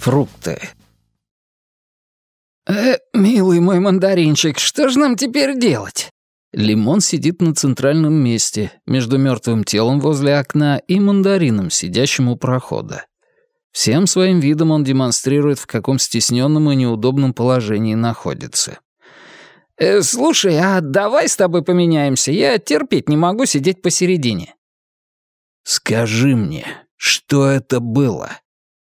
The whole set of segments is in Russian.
Фрукты. «Э, милый мой мандаринчик, что же нам теперь делать?» Лимон сидит на центральном месте, между мертвым телом возле окна и мандарином, сидящим у прохода. Всем своим видом он демонстрирует, в каком стесненном и неудобном положении находится. «Э, «Слушай, а давай с тобой поменяемся, я терпеть не могу сидеть посередине». «Скажи мне, что это было?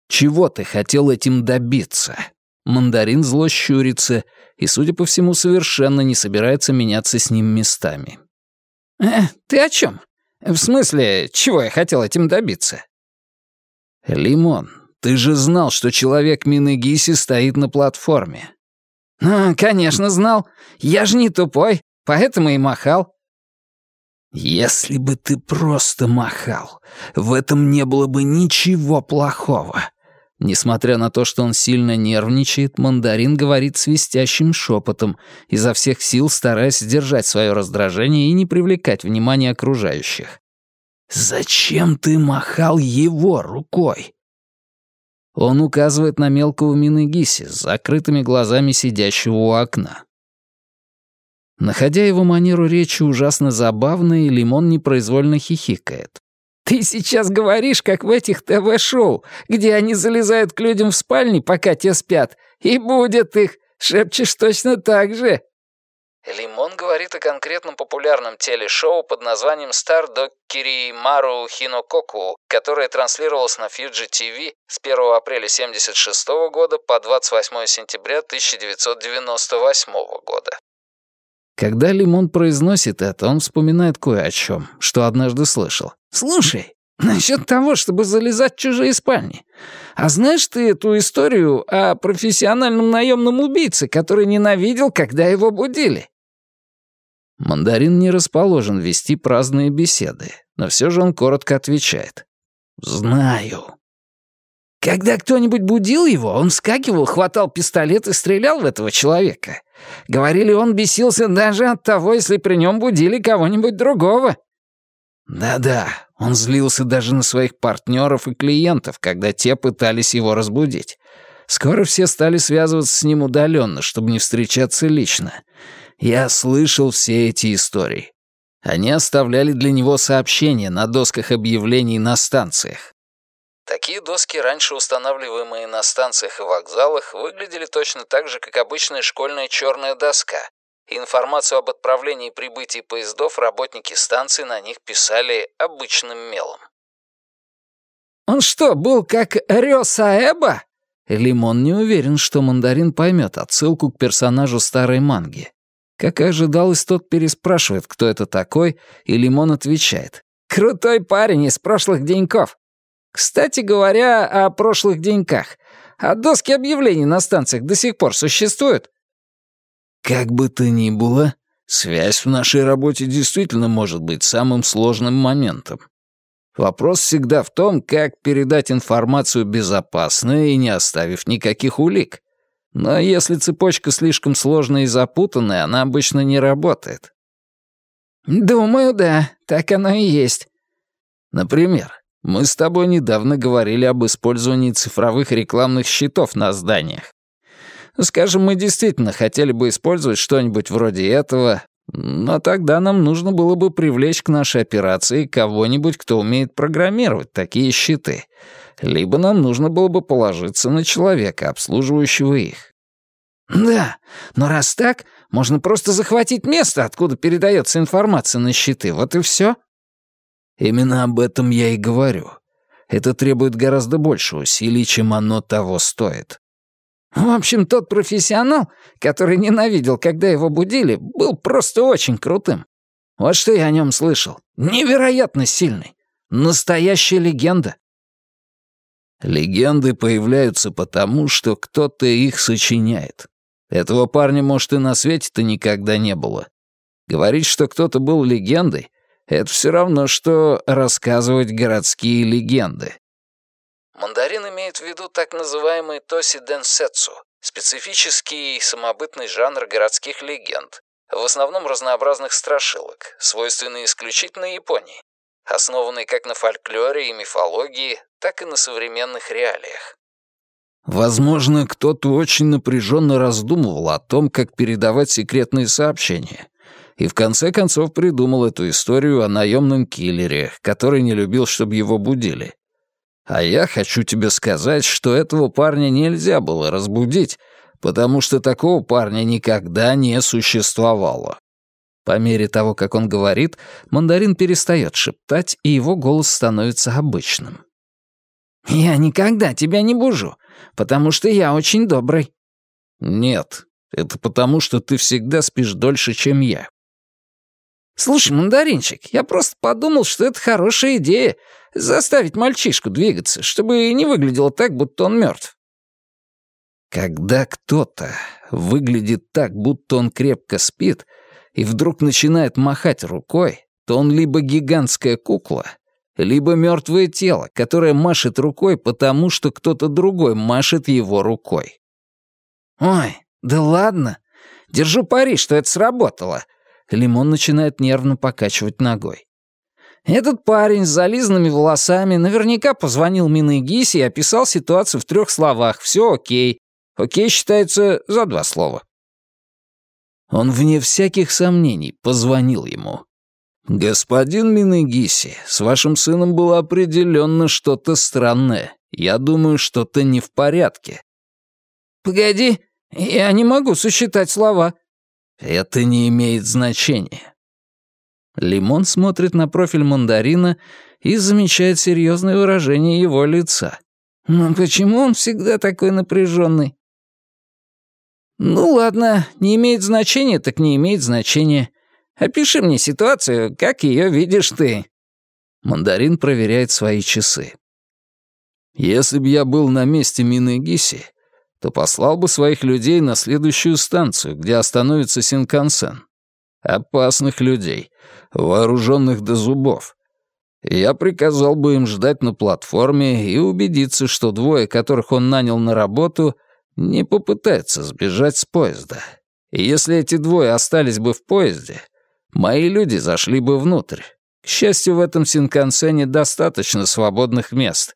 Чего ты хотел этим добиться?» Мандарин зло щурится и, судя по всему, совершенно не собирается меняться с ним местами. «Э, ты о чем? В смысле, чего я хотел этим добиться?» «Лимон, ты же знал, что человек Минегиси стоит на платформе». «Ну, конечно, знал. Я же не тупой, поэтому и махал». «Если бы ты просто махал, в этом не было бы ничего плохого. Несмотря на то, что он сильно нервничает, мандарин говорит свистящим шепотом, изо всех сил стараясь сдержать свое раздражение и не привлекать внимания окружающих. «Зачем ты махал его рукой?» Он указывает на мелкого Минегиси с закрытыми глазами сидящего у окна. Находя его манеру речи ужасно забавной, Лимон непроизвольно хихикает. Ты сейчас говоришь, как в этих ТВ-шоу, где они залезают к людям в спальни, пока те спят, и будет их. Шепчешь точно так же». Лимон говорит о конкретном популярном телешоу под названием «Стар Доккири Мару Хинококу», которое транслировалось на Фьюджи ТВ с 1 апреля 1976 года по 28 сентября 1998 года. Когда Лимон произносит это, он вспоминает кое о чем, что однажды слышал. «Слушай, насчет того, чтобы залезать в чужие спальни. А знаешь ты эту историю о профессиональном наемном убийце, который ненавидел, когда его будили?» Мандарин не расположен вести праздные беседы, но все же он коротко отвечает. «Знаю». Когда кто-нибудь будил его, он вскакивал, хватал пистолет и стрелял в этого человека. Говорили, он бесился даже от того, если при нем будили кого-нибудь другого. Да-да, он злился даже на своих партнеров и клиентов, когда те пытались его разбудить. Скоро все стали связываться с ним удаленно, чтобы не встречаться лично. Я слышал все эти истории. Они оставляли для него сообщения на досках объявлений на станциях. Такие доски, раньше устанавливаемые на станциях и вокзалах, выглядели точно так же, как обычная школьная черная доска. Информацию об отправлении и прибытии поездов работники станции на них писали обычным мелом. «Он что, был как Рёсаэба?» Лимон не уверен, что мандарин поймет отсылку к персонажу старой манги. Как и ожидалось, тот переспрашивает, кто это такой, и Лимон отвечает. «Крутой парень из прошлых деньков. Кстати говоря, о прошлых деньках. А доски объявлений на станциях до сих пор существуют? Как бы то ни было, связь в нашей работе действительно может быть самым сложным моментом. Вопрос всегда в том, как передать информацию безопасно и не оставив никаких улик. Но если цепочка слишком сложная и запутанная, она обычно не работает. «Думаю, да, так оно и есть». Например, мы с тобой недавно говорили об использовании цифровых рекламных щитов на зданиях. Скажем, мы действительно хотели бы использовать что-нибудь вроде этого, но тогда нам нужно было бы привлечь к нашей операции кого-нибудь, кто умеет программировать такие щиты. Либо нам нужно было бы положиться на человека, обслуживающего их. Да, но раз так, можно просто захватить место, откуда передается информация на щиты, вот и все. Именно об этом я и говорю. Это требует гораздо больше усилий, чем оно того стоит. В общем, тот профессионал, который ненавидел, когда его будили, был просто очень крутым. Вот что я о нем слышал. Невероятно сильный. Настоящая легенда. Легенды появляются потому, что кто-то их сочиняет. Этого парня, может, и на свете-то никогда не было. Говорить, что кто-то был легендой, это все равно, что рассказывать городские легенды. Мандарин имеет в виду так называемый тоси денсетсу, специфический самобытный жанр городских легенд, в основном разнообразных страшилок, свойственный исключительно Японии, основанный как на фольклоре и мифологии, так и на современных реалиях. Возможно, кто-то очень напряженно раздумывал о том, как передавать секретные сообщения. И в конце концов придумал эту историю о наемном киллере, который не любил, чтобы его будили. А я хочу тебе сказать, что этого парня нельзя было разбудить, потому что такого парня никогда не существовало. По мере того, как он говорит, мандарин перестает шептать, и его голос становится обычным. «Я никогда тебя не бужу потому что я очень добрый». «Нет, это потому, что ты всегда спишь дольше, чем я». «Слушай, мандаринчик, я просто подумал, что это хорошая идея — заставить мальчишку двигаться, чтобы не выглядело так, будто он мертв. Когда кто-то выглядит так, будто он крепко спит, и вдруг начинает махать рукой, то он либо гигантская кукла, либо мертвое тело, которое машет рукой, потому что кто-то другой машет его рукой. «Ой, да ладно. Держу пари, что это сработало». Лимон начинает нервно покачивать ногой. Этот парень с зализанными волосами наверняка позвонил Минегисе и описал ситуацию в трех словах. Все окей. Окей считается за два слова. Он, вне всяких сомнений, позвонил ему. «Господин Минегиси, с вашим сыном было определенно что-то странное. Я думаю, что-то не в порядке». «Погоди, я не могу сосчитать слова». «Это не имеет значения». Лимон смотрит на профиль мандарина и замечает серьезное выражение его лица. «Но почему он всегда такой напряженный?» «Ну ладно, не имеет значения, так не имеет значения. Опиши мне ситуацию, как ее видишь ты». Мандарин проверяет свои часы. «Если бы я был на месте Минегиси, то послал бы своих людей на следующую станцию, где остановится Синкансен. Опасных людей, вооруженных до зубов. Я приказал бы им ждать на платформе и убедиться, что двое, которых он нанял на работу, не попытаются сбежать с поезда. И если эти двое остались бы в поезде, Мои люди зашли бы внутрь. К счастью, в этом Синкансене достаточно свободных мест.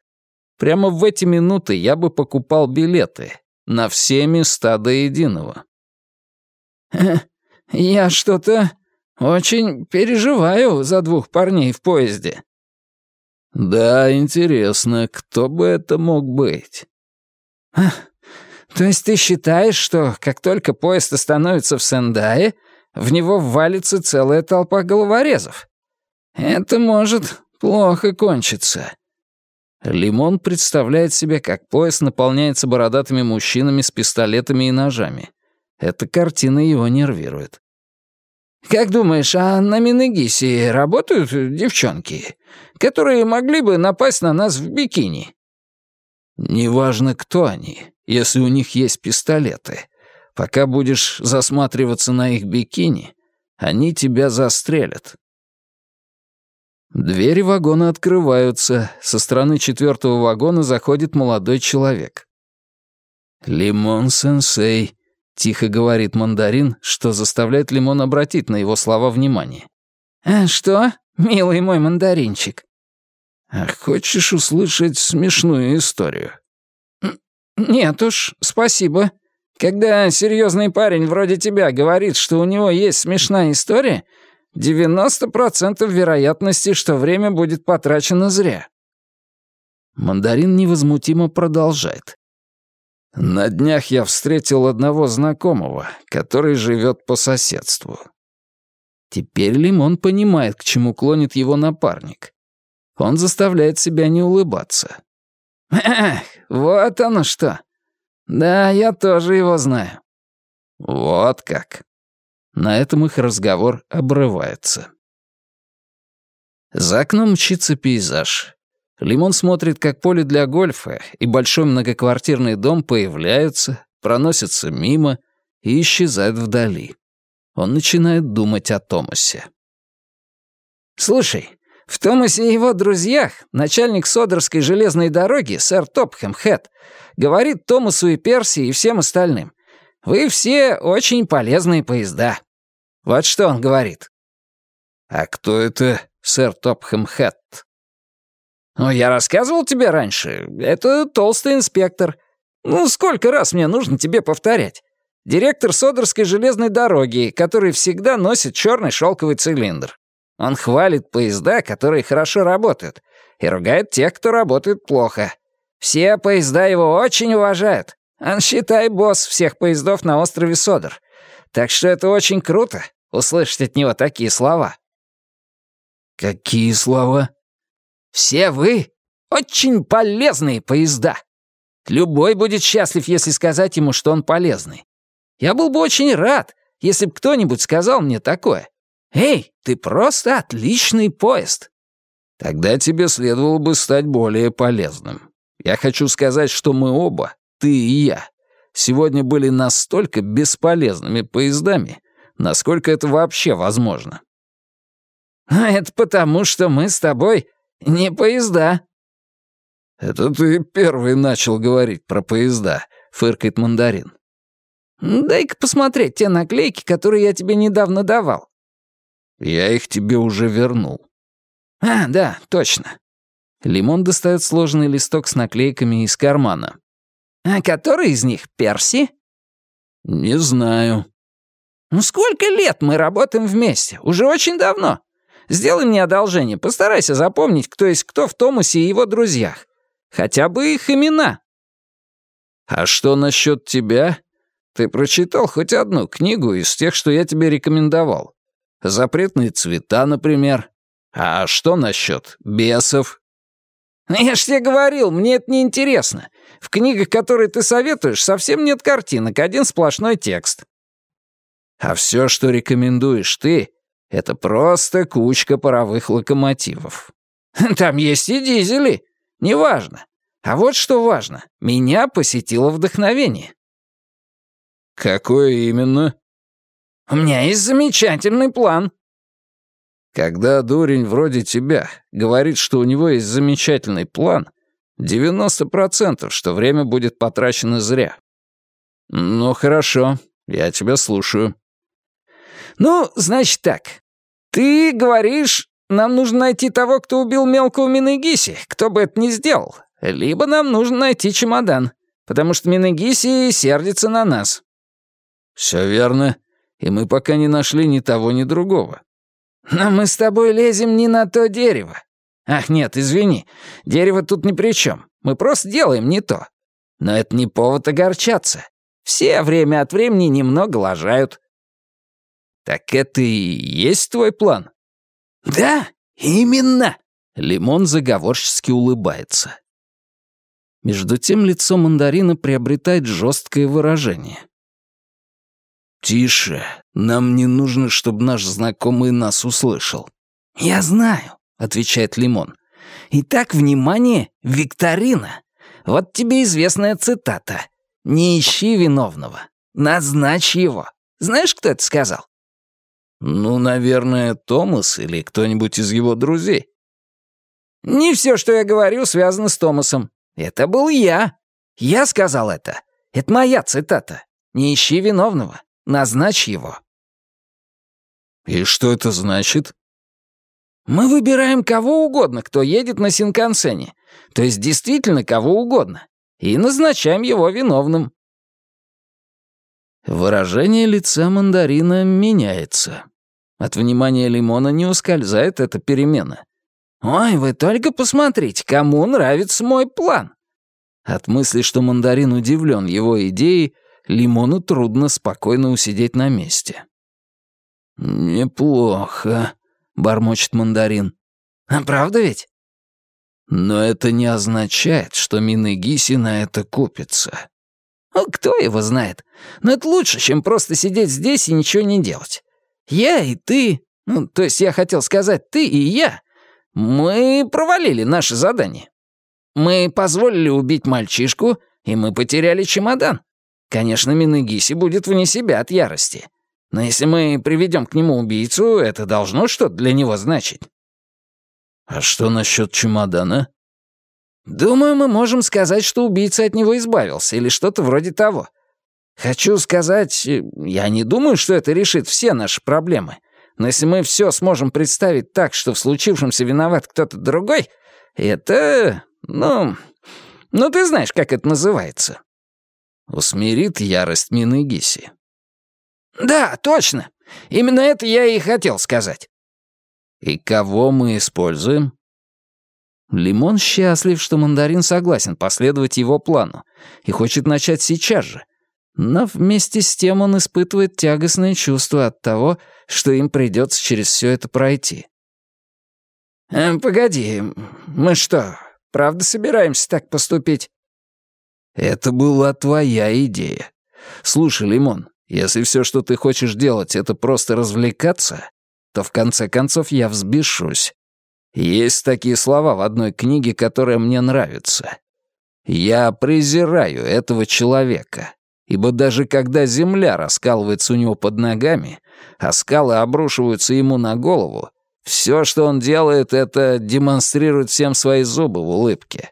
Прямо в эти минуты я бы покупал билеты на все места до единого. «Я что-то очень переживаю за двух парней в поезде». «Да, интересно, кто бы это мог быть?» «То есть ты считаешь, что как только поезд остановится в Сендае, в него ввалится целая толпа головорезов. Это может плохо кончиться. Лимон представляет себе, как поезд наполняется бородатыми мужчинами с пистолетами и ножами. Эта картина его нервирует. «Как думаешь, а на Минегисе работают девчонки, которые могли бы напасть на нас в бикини?» «Неважно, кто они, если у них есть пистолеты. Пока будешь засматриваться на их бикини, они тебя застрелят. Двери вагона открываются. Со стороны четвертого вагона заходит молодой человек. «Лимон-сенсей», — тихо говорит мандарин, что заставляет Лимон обратить на его слова внимание. «А что, милый мой мандаринчик?» «А хочешь услышать смешную историю?» «Нет уж, спасибо», когда серьезный парень вроде тебя говорит, что у него есть смешная история, 90% вероятности, что время будет потрачено зря. Мандарин невозмутимо продолжает. На днях я встретил одного знакомого, который живет по соседству. Теперь Лимон понимает, к чему клонит его напарник. Он заставляет себя не улыбаться. «Эх, вот оно что. «Да, я тоже его знаю». «Вот как». На этом их разговор обрывается. За окном мчится пейзаж. Лимон смотрит, как поле для гольфа и большой многоквартирный дом появляются, проносятся мимо и исчезают вдали. Он начинает думать о Томасе. «Слушай, в Томасе и его друзьях начальник Содерской железной дороги, сэр Топхэм Хэт, говорит Томасу и Перси и всем остальным, «Вы все очень полезные поезда». Вот что он говорит. «А кто это сэр Топхэм Хэт?» «Ну, я рассказывал тебе раньше. Это толстый инспектор. Ну, сколько раз мне нужно тебе повторять? Директор Содорской железной дороги, который всегда носит черный шелковый цилиндр. Он хвалит поезда, которые хорошо работают, и ругает тех, кто работает плохо. Все поезда его очень уважают. Он, считай, босс всех поездов на острове Содор. Так что это очень круто, услышать от него такие слова. Какие слова? Все вы очень полезные поезда. Любой будет счастлив, если сказать ему, что он полезный. Я был бы очень рад, если бы кто-нибудь сказал мне такое. «Эй, ты просто отличный поезд!» Тогда тебе следовало бы стать более полезным. Я хочу сказать, что мы оба, ты и я, сегодня были настолько бесполезными поездами, насколько это вообще возможно. А это потому, что мы с тобой не поезда. Это ты первый начал говорить про поезда, фыркает мандарин. Дай-ка посмотреть те наклейки, которые я тебе недавно давал. Я их тебе уже вернул. А, да, точно. Лимон достает сложенный листок с наклейками из кармана. «А который из них Перси?» «Не знаю». «Ну сколько лет мы работаем вместе? Уже очень давно. Сделай мне одолжение, постарайся запомнить, кто есть кто в Томасе и его друзьях. Хотя бы их имена». «А что насчет тебя? Ты прочитал хоть одну книгу из тех, что я тебе рекомендовал? Запретные цвета, например. А что насчет бесов «Ну, «Я ж тебе говорил, мне это не интересно. В книгах, которые ты советуешь, совсем нет картинок, один сплошной текст». «А все, что рекомендуешь ты, это просто кучка паровых локомотивов». «Там есть и дизели. Неважно. А вот что важно. Меня посетило вдохновение». «Какое именно?» «У меня есть замечательный план», когда дурень вроде тебя говорит, что у него есть замечательный план, 90% что время будет потрачено зря. Ну, хорошо, я тебя слушаю. Ну, значит так. Ты говоришь, нам нужно найти того, кто убил мелкого Минегиси, кто бы это ни сделал. Либо нам нужно найти чемодан, потому что Минегиси сердится на нас. Все верно. И мы пока не нашли ни того, ни другого. Но мы с тобой лезем не на то дерево. Ах, нет, извини, дерево тут ни при чем. Мы просто делаем не то. Но это не повод огорчаться. Все время от времени немного лажают. Так это и есть твой план? Да, именно. Лимон заговорчески улыбается. Между тем лицо мандарина приобретает жесткое выражение. «Тише, нам не нужно, чтобы наш знакомый нас услышал». «Я знаю», — отвечает Лимон. «Итак, внимание, викторина. Вот тебе известная цитата. Не ищи виновного, назначь его. Знаешь, кто это сказал?» «Ну, наверное, Томас или кто-нибудь из его друзей». «Не все, что я говорю, связано с Томасом. Это был я. Я сказал это. Это моя цитата. Не ищи виновного. Назначь его». «И что это значит?» «Мы выбираем кого угодно, кто едет на Синкансене. То есть действительно кого угодно. И назначаем его виновным». Выражение лица мандарина меняется. От внимания лимона не ускользает эта перемена. «Ой, вы только посмотрите, кому нравится мой план!» От мысли, что мандарин удивлен его идеей, Лимону трудно спокойно усидеть на месте. «Неплохо», — бормочет мандарин. «А правда ведь?» «Но это не означает, что Минегиси на это купится». Ну, кто его знает? Но это лучше, чем просто сидеть здесь и ничего не делать. Я и ты, ну, то есть я хотел сказать ты и я, мы провалили наше задание. Мы позволили убить мальчишку, и мы потеряли чемодан. Конечно, Минагиси будет вне себя от ярости. Но если мы приведем к нему убийцу, это должно что-то для него значить. А что насчет чемодана? Думаю, мы можем сказать, что убийца от него избавился, или что-то вроде того. Хочу сказать, я не думаю, что это решит все наши проблемы. Но если мы все сможем представить так, что в случившемся виноват кто-то другой, это... ну... ну ты знаешь, как это называется. Усмирит ярость Миныгиси. «Да, точно. Именно это я и хотел сказать». «И кого мы используем?» Лимон счастлив, что мандарин согласен последовать его плану и хочет начать сейчас же. Но вместе с тем он испытывает тягостное чувство от того, что им придется через все это пройти. «Э, «Погоди, мы что, правда собираемся так поступить?» «Это была твоя идея. Слушай, Лимон, если все, что ты хочешь делать, это просто развлекаться, то в конце концов я взбешусь. Есть такие слова в одной книге, которая мне нравится. Я презираю этого человека, ибо даже когда земля раскалывается у него под ногами, а скалы обрушиваются ему на голову, все, что он делает, это демонстрирует всем свои зубы в улыбке.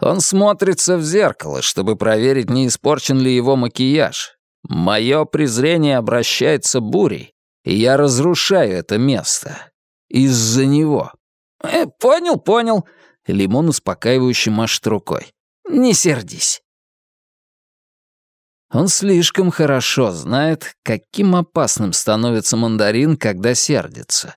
Он смотрится в зеркало, чтобы проверить, не испорчен ли его макияж. Мое презрение обращается бурей, и я разрушаю это место. Из-за него. Э, «Понял, понял». Лимон успокаивающе машет рукой. «Не сердись». Он слишком хорошо знает, каким опасным становится мандарин, когда сердится.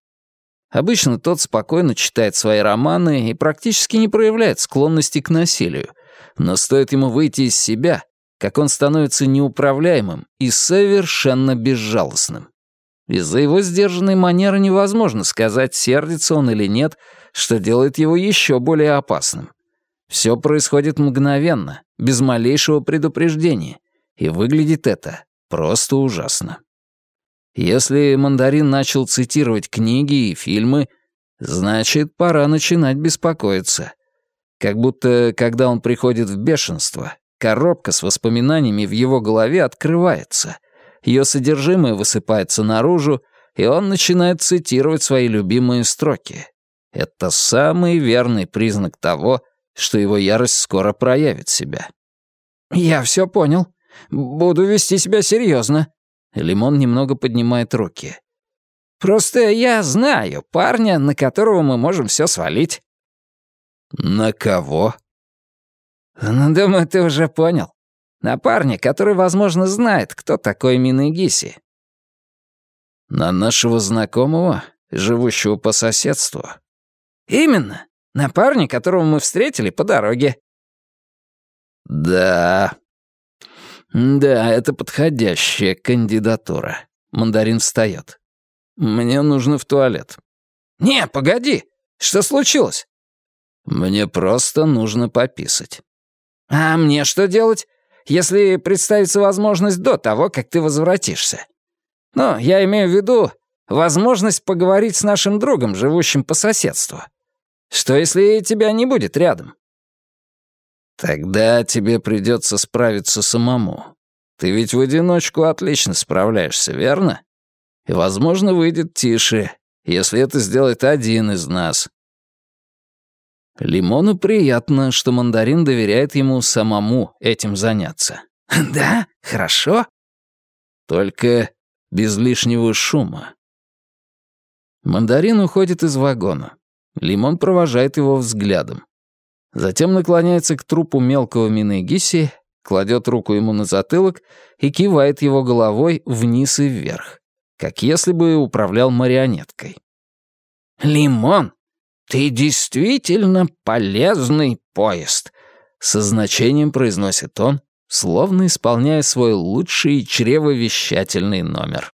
Обычно тот спокойно читает свои романы и практически не проявляет склонности к насилию. Но стоит ему выйти из себя, как он становится неуправляемым и совершенно безжалостным. Из-за его сдержанной манеры невозможно сказать, сердится он или нет, что делает его еще более опасным. Все происходит мгновенно, без малейшего предупреждения, и выглядит это просто ужасно. Если мандарин начал цитировать книги и фильмы, значит, пора начинать беспокоиться. Как будто, когда он приходит в бешенство, коробка с воспоминаниями в его голове открывается — ее содержимое высыпается наружу, и он начинает цитировать свои любимые строки. Это самый верный признак того, что его ярость скоро проявит себя. «Я все понял. Буду вести себя серьезно. Лимон немного поднимает руки. «Просто я знаю парня, на которого мы можем все свалить». «На кого?» «Ну, думаю, ты уже понял. На парня, который, возможно, знает, кто такой Минегиси. На нашего знакомого, живущего по соседству. Именно. На парня, которого мы встретили по дороге. Да. Да, это подходящая кандидатура. Мандарин встает. Мне нужно в туалет. Не, погоди. Что случилось? Мне просто нужно пописать. А мне что делать? если представится возможность до того, как ты возвратишься. Но я имею в виду возможность поговорить с нашим другом, живущим по соседству. Что, если тебя не будет рядом? Тогда тебе придется справиться самому. Ты ведь в одиночку отлично справляешься, верно? И, возможно, выйдет тише, если это сделает один из нас. Лимону приятно, что мандарин доверяет ему самому этим заняться. «Да? Хорошо?» «Только без лишнего шума». Мандарин уходит из вагона. Лимон провожает его взглядом. Затем наклоняется к трупу мелкого Минегиси, кладет руку ему на затылок и кивает его головой вниз и вверх, как если бы управлял марионеткой. «Лимон, «Ты действительно полезный поезд», — со значением произносит он, словно исполняя свой лучший чревовещательный номер.